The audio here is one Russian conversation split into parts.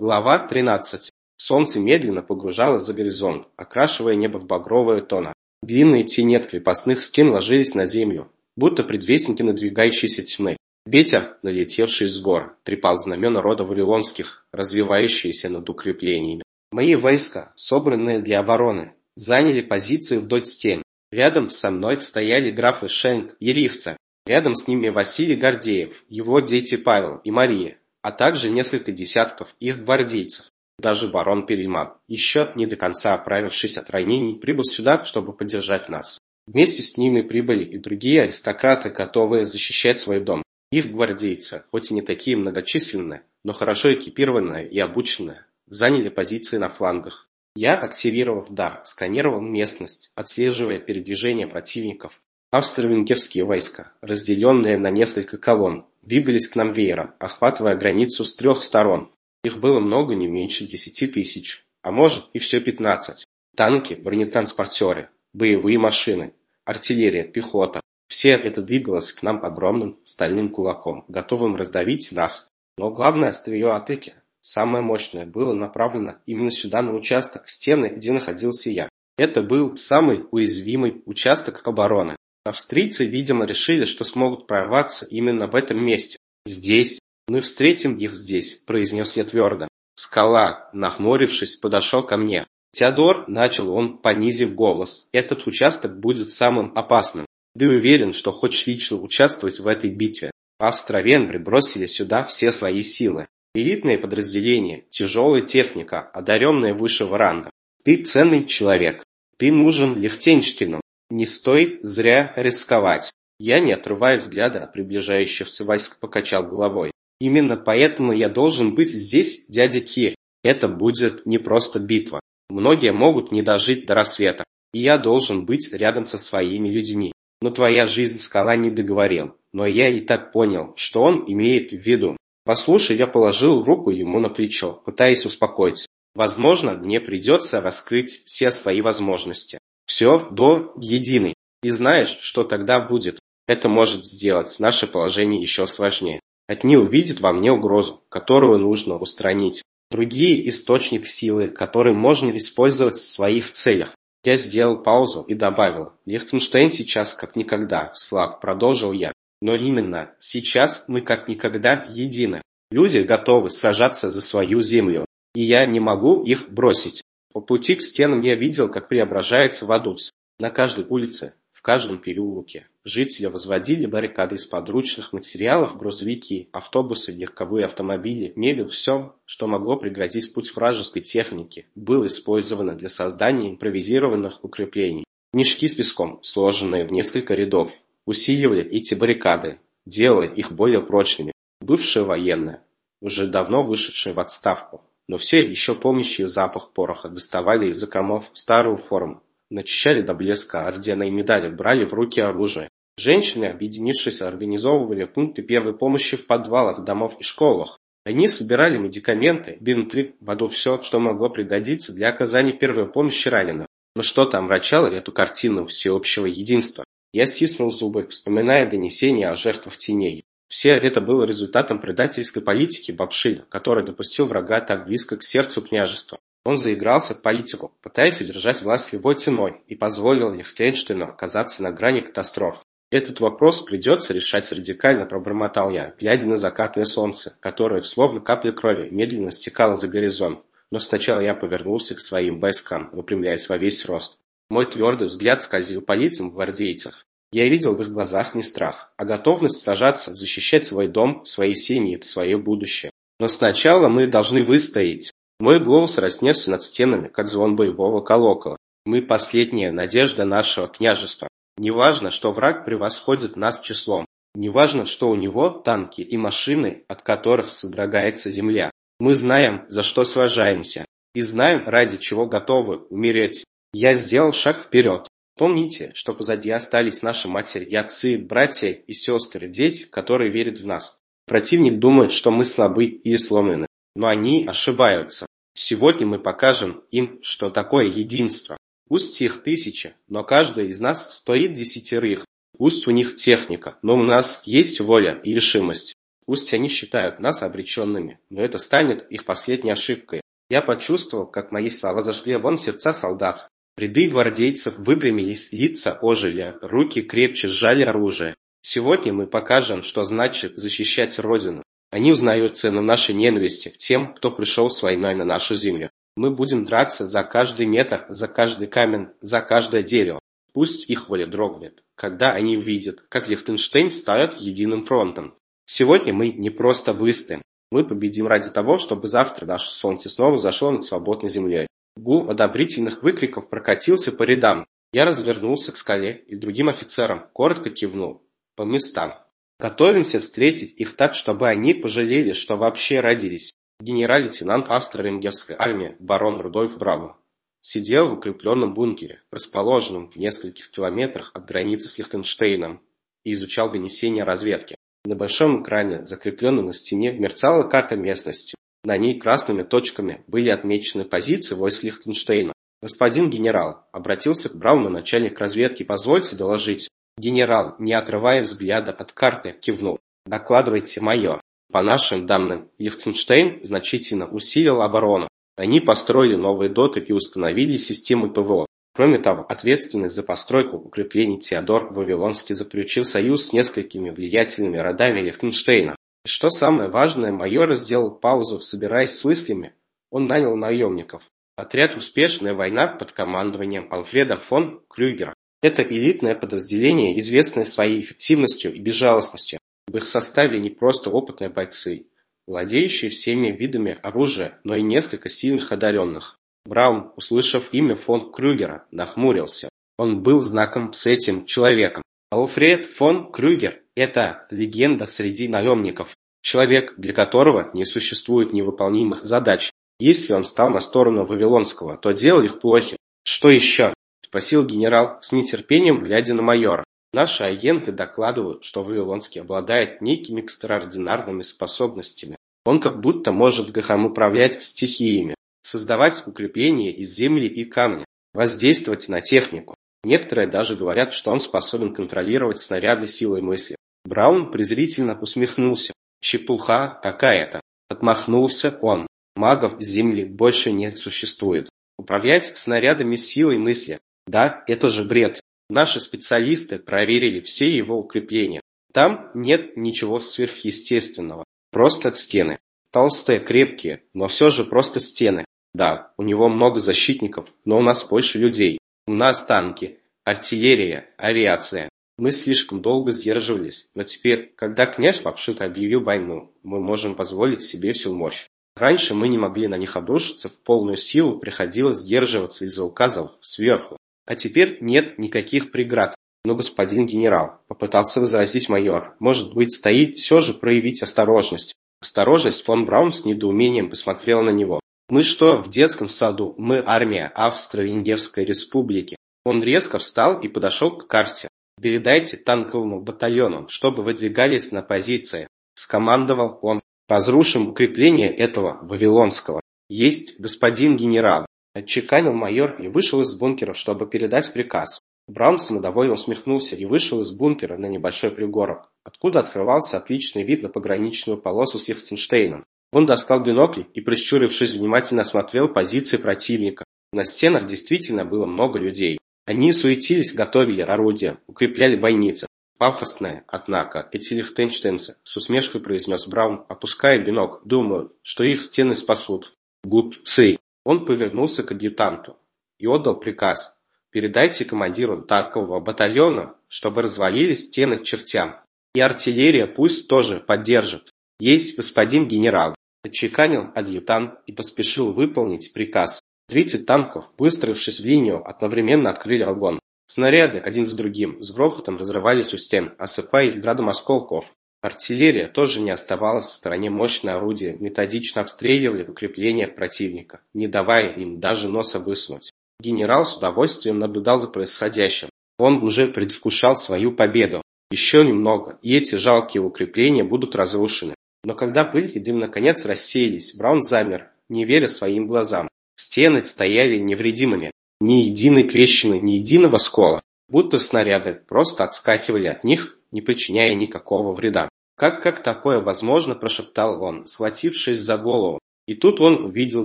Глава 13. Солнце медленно погружалось за горизонт, окрашивая небо в багровые тона. Длинные тени от крепостных стен ложились на землю, будто предвестники надвигающейся тьмы. Ветер, налетевший с гор, трепал знамена рода Вавилонских, развивающиеся над укреплениями. Мои войска, собранные для обороны, заняли позиции вдоль стен. Рядом со мной стояли графы Шенк и Ривца. Рядом с ними Василий Гордеев, его дети Павел и Мария, а также несколько десятков их гвардейцев. Даже барон Перельман, еще не до конца оправившись от ранений, прибыл сюда, чтобы поддержать нас. Вместе с ними прибыли и другие аристократы, готовые защищать свой дом. Их гвардейцы, хоть и не такие многочисленные, но хорошо экипированные и обученные, заняли позиции на флангах. Я, активировав дар, сканировал местность, отслеживая передвижение противников. Австро-венгерские войска, разделенные на несколько колонн, двигались к нам веером, охватывая границу с трех сторон. Их было много не меньше десяти тысяч, а может и все пятнадцать. Танки, бронетранспортеры, боевые машины, артиллерия, пехота. Все это двигалось к нам огромным стальным кулаком, готовым раздавить нас. Но главное острие атаки, самое мощное, было направлено именно сюда, на участок стены, где находился я. Это был самый уязвимый участок обороны. Австрийцы, видимо, решили, что смогут прорваться именно в этом месте. Здесь. Мы встретим их здесь, произнес я твердо. Скала, нахмурившись, подошел ко мне. Теодор, начал он, понизив голос, этот участок будет самым опасным. Ты уверен, что хочешь лично участвовать в этой битве? Австро-венгры бросили сюда все свои силы. Элитные подразделения, тяжелая техника, одаренная высшего ранга. Ты ценный человек. Ты нужен Левтенштину. Не стоит зря рисковать. Я, не отрывая взгляда от приближающихся войск, покачал головой. Именно поэтому я должен быть здесь, дядя Кир. Это будет не просто битва. Многие могут не дожить до рассвета. И я должен быть рядом со своими людьми. Но твоя жизнь скала не договорил. Но я и так понял, что он имеет в виду. Послушай, я положил руку ему на плечо, пытаясь успокоить. Возможно, мне придется раскрыть все свои возможности. Все до единой. И знаешь, что тогда будет? Это может сделать наше положение еще сложнее. Одни увидят во мне угрозу, которую нужно устранить. Другие – источник силы, который можно использовать в своих целях. Я сделал паузу и добавил, Лихтенштейн сейчас как никогда слаб, продолжил я. Но именно сейчас мы как никогда едины. Люди готовы сражаться за свою землю. И я не могу их бросить. По пути к стенам я видел, как преображается Вадуц. На каждой улице, в каждом переулке. Жители возводили баррикады из подручных материалов, грузовики, автобусы, легковые автомобили, мебель, все, что могло преградить путь вражеской техники, было использовано для создания импровизированных укреплений. Мешки с песком, сложенные в несколько рядов, усиливали эти баррикады, делая их более прочными. Бывшие военные, уже давно вышедшие в отставку, но все еще помнящие запах пороха доставали из закромов старую форму, начищали до блеска ордена и медали, брали в руки оружие. Женщины, объединившись, организовывали пункты первой помощи в подвалах домов и школах. Они собирали медикаменты, бинты, воду, все, что могло пригодиться для оказания первой помощи раненым. Но что-то омрачало эту картину всеобщего единства. Я стиснул зубы, вспоминая донесения о жертвах теней. Все это было результатом предательской политики Бабшиля, который допустил врага так близко к сердцу княжества. Он заигрался в политику, пытаясь удержать власть любой ценой, и позволил Лихтенштейну оказаться на грани катастроф. Этот вопрос придется решать радикально, пробормотал я, глядя на закатное солнце, которое, словно капля крови, медленно стекало за горизонт. Но сначала я повернулся к своим войскам, выпрямляясь во весь рост. Мой твердый взгляд скользил по лицам гвардейцев. Я видел в их глазах не страх, а готовность сражаться, защищать свой дом, свои семьи, свое будущее. Но сначала мы должны выстоять. Мой голос разнесся над стенами, как звон боевого колокола. Мы последняя надежда нашего княжества. Неважно, что враг превосходит нас числом. Неважно, что у него танки и машины, от которых содрогается земля. Мы знаем, за что сражаемся. И знаем, ради чего готовы умереть. Я сделал шаг вперед. Помните, что позади остались наши матери и отцы, братья и сестры, дети, которые верят в нас. Противник думает, что мы слабы и сломлены, но они ошибаются. Сегодня мы покажем им, что такое единство. Пусть их тысяча, но каждый из нас стоит десятерых. Пусть у них техника, но у нас есть воля и решимость. Пусть они считают нас обреченными, но это станет их последней ошибкой. Я почувствовал, как мои слова зажгли вон сердца солдат. Ряды гвардейцев выпрямились, лица ожили, руки крепче сжали оружие. Сегодня мы покажем, что значит защищать Родину. Они узнают цену нашей ненависти тем, кто пришел с войной на нашу землю. Мы будем драться за каждый метр, за каждый камень, за каждое дерево. Пусть их воля дрогнет, когда они увидят, как Лихтенштейн станет единым фронтом. Сегодня мы не просто выстоим, мы победим ради того, чтобы завтра наше солнце снова зашло над свободной землей. Гул одобрительных выкриков прокатился по рядам. Я развернулся к скале и другим офицерам коротко кивнул. По местам. Готовимся встретить их так, чтобы они пожалели, что вообще родились. Генерал-лейтенант австро-венгерской армии барон Рудольф Браво сидел в укрепленном бункере, расположенном в нескольких километрах от границы с Лихтенштейном, и изучал вынесение разведки. На большом экране, закрепленном на стене, мерцала карта местности. На ней красными точками были отмечены позиции войск Лихтенштейна. «Господин генерал», — обратился к Брауну начальник разведки, — «позвольте доложить». Генерал, не отрывая взгляда от карты, кивнул. «Докладывайте, майор». По нашим данным, Лихтенштейн значительно усилил оборону. Они построили новые доты и установили систему ПВО. Кроме того, ответственность за постройку укреплений Теодор Вавилонский заключил союз с несколькими влиятельными родами Лихтенштейна. И что самое важное, майор сделал паузу, собираясь с мыслями. Он нанял наемников. Отряд «Успешная война» под командованием Алфреда фон Крюгера. Это элитное подразделение, известное своей эффективностью и безжалостностью. В их составе не просто опытные бойцы, владеющие всеми видами оружия, но и несколько сильных одаренных. Браун, услышав имя фон Крюгера, нахмурился. Он был знаком с этим человеком. Алфред фон Крюгер – это легенда среди наемников, человек, для которого не существует невыполнимых задач. Если он стал на сторону Вавилонского, то делал их плохи. Что еще? – спросил генерал с нетерпением, глядя на майора. Наши агенты докладывают, что Вавилонский обладает некими экстраординарными способностями. Он как будто может гахом управлять стихиями, создавать укрепления из земли и камня, воздействовать на технику. Некоторые даже говорят, что он способен контролировать снаряды силой мысли. Браун презрительно усмехнулся. Чепуха какая-то. Отмахнулся он. Магов земли больше не существует. Управлять снарядами силой мысли. Да, это же бред. Наши специалисты проверили все его укрепления. Там нет ничего сверхъестественного. Просто стены. Толстые, крепкие, но все же просто стены. Да, у него много защитников, но у нас больше людей. У нас танки, артиллерия, авиация. Мы слишком долго сдерживались, но теперь, когда князь Папшит объявил войну, мы можем позволить себе всю мощь. Раньше мы не могли на них обрушиться в полную силу, приходилось сдерживаться из-за указов сверху. А теперь нет никаких преград. Но господин генерал, попытался возразить майор, может быть, стоит все же проявить осторожность. Осторожность фон Браун с недоумением посмотрела на него. «Мы что, в детском саду? Мы армия Австро-Венгерской республики». Он резко встал и подошел к карте. «Передайте танковому батальону, чтобы выдвигались на позиции», – скомандовал он. «Разрушим укрепление этого Вавилонского». «Есть, господин генерал», – отчеканил майор и вышел из бункера, чтобы передать приказ. Браун самодовольно усмехнулся и вышел из бункера на небольшой пригорок, откуда открывался отличный вид на пограничную полосу с Лихтенштейном. Он достал бинокль и, прищурившись, внимательно осмотрел позиции противника. На стенах действительно было много людей. Они суетились, готовили орудия, укрепляли бойницы. Пафосное, однако, эти лихтенштейнцы, с усмешкой произнес Браун, опуская бинокль, думают, что их стены спасут. Губцы. Он повернулся к адъютанту и отдал приказ. Передайте командиру танкового батальона, чтобы развалились стены к чертям. И артиллерия пусть тоже поддержит. Есть господин генерал. Отчеканил адъютант и поспешил выполнить приказ. Тридцать танков, выстроившись в линию, одновременно открыли огонь. Снаряды один за другим с грохотом разрывались у стен, осыпая их градом осколков. Артиллерия тоже не оставалась в стороне мощное орудие, методично обстреливали укрепления противника, не давая им даже носа высунуть. Генерал с удовольствием наблюдал за происходящим. Он уже предвкушал свою победу. Еще немного, и эти жалкие укрепления будут разрушены. Но когда пыль и дым наконец рассеялись, Браун замер, не веря своим глазам. Стены стояли невредимыми. Ни единой трещины, ни единого скола. Будто снаряды просто отскакивали от них, не причиняя никакого вреда. «Как, как такое возможно?» – прошептал он, схватившись за голову. И тут он увидел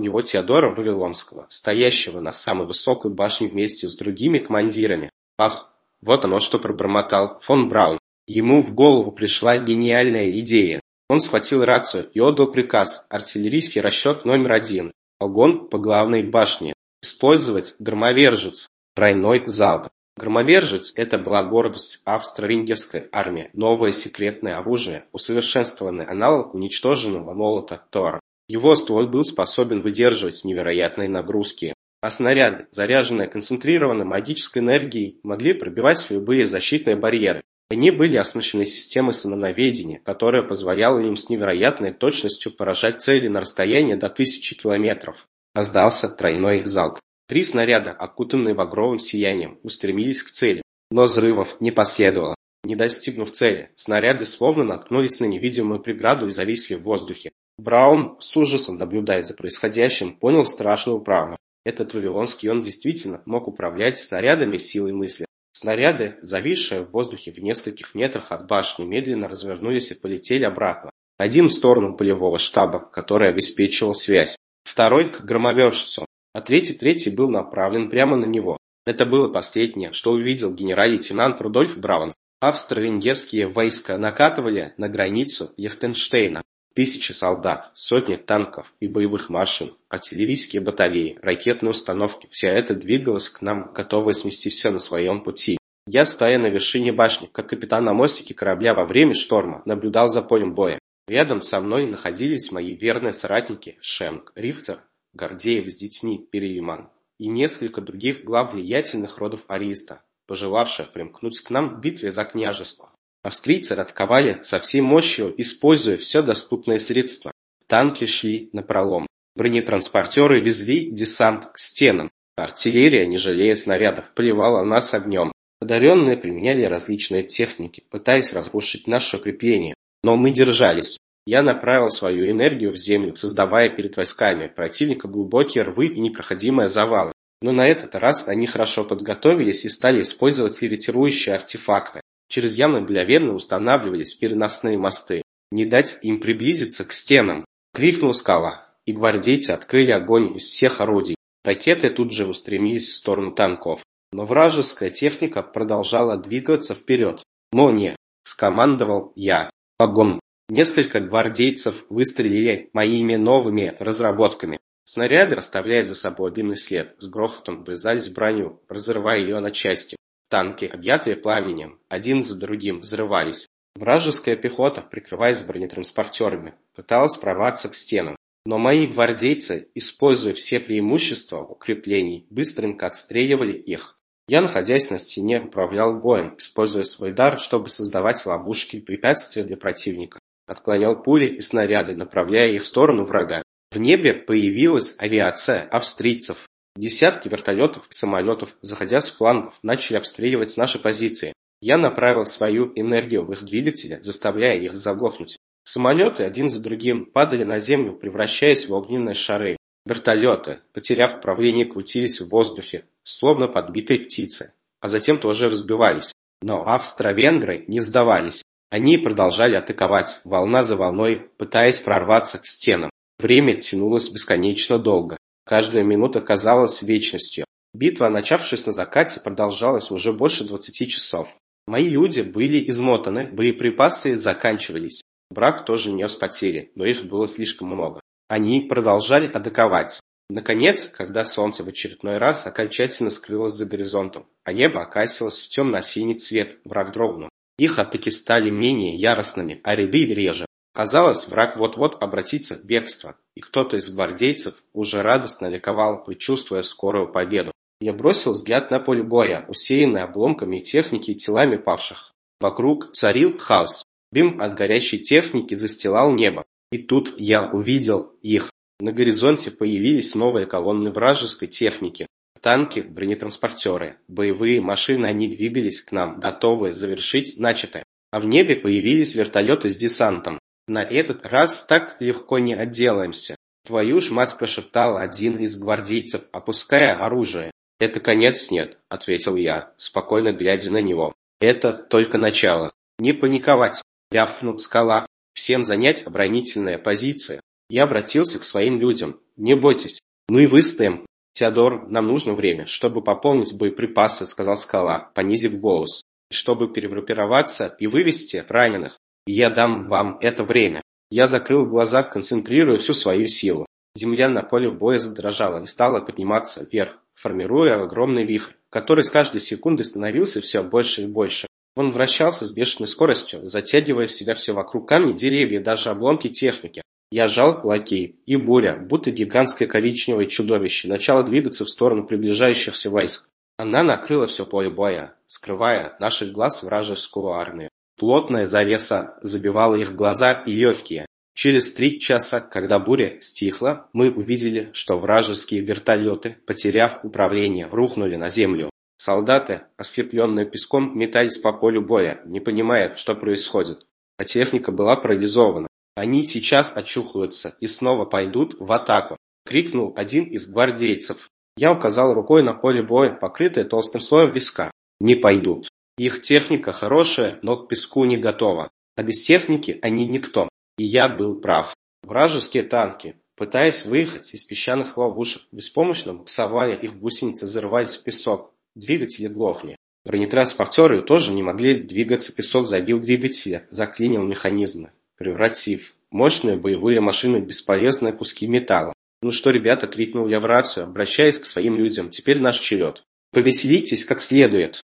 его Теодора Вавилонского, стоящего на самой высокой башне вместе с другими командирами. Ах, вот оно что пробормотал фон Браун. Ему в голову пришла гениальная идея. Он схватил рацию и отдал приказ артиллерийский расчет номер один. Огонь по главной башне. Использовать громовержец. Тройной залп. Громовержец – это была гордость австро-венгерской армии, новое секретное оружие, усовершенствованный аналог уничтоженного молота Тора. Его ствол был способен выдерживать невероятные нагрузки, а снаряды, заряженные концентрированной магической энергией, могли пробивать любые защитные барьеры. Они были оснащены системой самонаведения, которая позволяла им с невероятной точностью поражать цели на расстояние до тысячи километров. Раздался тройной залп. Три снаряда, окутанные багровым сиянием, устремились к цели, но взрывов не последовало. Не достигнув цели, снаряды словно наткнулись на невидимую преграду и зависли в воздухе. Браун, с ужасом наблюдая за происходящим, понял страшную правду. Этот вавилонский он действительно мог управлять снарядами силой мысли. Снаряды, зависшие в воздухе в нескольких метрах от башни, медленно развернулись и полетели обратно. Один в сторону полевого штаба, который обеспечивал связь, второй к громовержцу, а третий третий был направлен прямо на него. Это было последнее, что увидел генерал-лейтенант Рудольф Браун. Австро-венгерские войска накатывали на границу Лихтенштейна. Тысячи солдат, сотни танков и боевых машин, артиллерийские батареи, ракетные установки – все это двигалось к нам, готовое смести все на своем пути. Я, стоя на вершине башни, как капитан на мостике корабля во время шторма, наблюдал за полем боя. Рядом со мной находились мои верные соратники Шенк, Рихтер, Гордеев с детьми Переиман и несколько других глав влиятельных родов Ариста, пожелавших примкнуть к нам в битве за княжество. Австрийцы атаковали со всей мощью, используя все доступные средства. Танки шли на пролом. Бронетранспортеры везли десант к стенам. Артиллерия, не жалея снарядов, поливала нас огнем. Одаренные применяли различные техники, пытаясь разрушить наше укрепление. Но мы держались. Я направил свою энергию в землю, создавая перед войсками противника глубокие рвы и непроходимые завалы. Но на этот раз они хорошо подготовились и стали использовать левитирующие артефакты. Через ямы мгновенно устанавливались переносные мосты. Не дать им приблизиться к стенам. Крикнул скала, и гвардейцы открыли огонь из всех орудий. Ракеты тут же устремились в сторону танков. Но вражеская техника продолжала двигаться вперед. «Молния!» – скомандовал я. «Огонь!» Несколько гвардейцев выстрелили моими новыми разработками. Снаряды, оставляя за собой дымный след, с грохотом врезались в броню, разрывая ее на части. Танки, объятые пламенем, один за другим взрывались. Вражеская пехота, прикрываясь бронетранспортерами, пыталась прорваться к стенам. Но мои гвардейцы, используя все преимущества укреплений, быстренько отстреливали их. Я, находясь на стене, управлял боем, используя свой дар, чтобы создавать ловушки и препятствия для противника отклонял пули и снаряды, направляя их в сторону врага. В небе появилась авиация австрийцев. Десятки вертолетов и самолетов, заходя с флангов, начали обстреливать наши позиции. Я направил свою энергию в их двигатели, заставляя их заглохнуть. Самолеты один за другим падали на землю, превращаясь в огненные шары. Вертолеты, потеряв управление, крутились в воздухе, словно подбитые птицы, а затем тоже разбивались. Но австро-венгры не сдавались. Они продолжали атаковать, волна за волной, пытаясь прорваться к стенам. Время тянулось бесконечно долго. Каждая минута казалась вечностью. Битва, начавшись на закате, продолжалась уже больше двадцати часов. Мои люди были измотаны, боеприпасы заканчивались. Брак тоже нес потери, но их было слишком много. Они продолжали атаковать. Наконец, когда солнце в очередной раз окончательно скрылось за горизонтом, а небо окрасилось в темно-синий цвет, враг дрогнул. Их атаки стали менее яростными, а ряды реже. Казалось, враг вот-вот обратится в бегство, и кто-то из гвардейцев уже радостно ликовал, предчувствуя скорую победу. Я бросил взгляд на поле боя, усеянное обломками техники и телами павших. Вокруг царил хаос. Дым от горящей техники застилал небо. И тут я увидел их. На горизонте появились новые колонны вражеской техники. Танки, бронетранспортеры, боевые машины они двигались к нам, готовые завершить начатое. А в небе появились вертолеты с десантом. На этот раз так легко не отделаемся. Твою ж мать прошептал один из гвардейцев, опуская оружие. Это конец нет, ответил я, спокойно глядя на него. Это только начало. Не паниковать, рявкнул скала. Всем занять оборонительные позиции. Я обратился к своим людям. Не бойтесь, мы выстоим. Теодор, нам нужно время, чтобы пополнить боеприпасы, сказал Скала, понизив голос. Чтобы перегруппироваться и вывести раненых, я дам вам это время. Я закрыл глаза, концентрируя всю свою силу. Земля на поле боя задрожала и стала подниматься вверх, формируя огромный вихрь, который с каждой секундой становился все больше и больше. Он вращался с бешеной скоростью, затягивая в себя все вокруг камни, деревья даже обломки техники. Я жал кулаки, и буря, будто гигантское коричневое чудовище, начала двигаться в сторону приближающихся войск. Она накрыла все поле боя, скрывая наших глаз вражескую армию. Плотная завеса забивала их глаза и легкие. Через три часа, когда буря стихла, мы увидели, что вражеские вертолеты, потеряв управление, рухнули на землю. Солдаты, ослепленные песком, метались по полю боя, не понимая, что происходит. А техника была парализована. Они сейчас очухаются и снова пойдут в атаку, крикнул один из гвардейцев. Я указал рукой на поле боя, покрытое толстым слоем песка. Не пойдут. Их техника хорошая, но к песку не готова. А без техники они никто. И я был прав. Вражеские танки, пытаясь выехать из песчаных ловушек, беспомощно буксовали их гусеницы, зарывались в песок. Двигатели глохли. Бронетранспортеры тоже не могли двигаться, песок забил двигатели, заклинил механизмы, превратив мощные боевые машины в бесполезные куски металла. «Ну что, ребята!» – крикнул я в рацию, обращаясь к своим людям. «Теперь наш черед. Повеселитесь как следует!»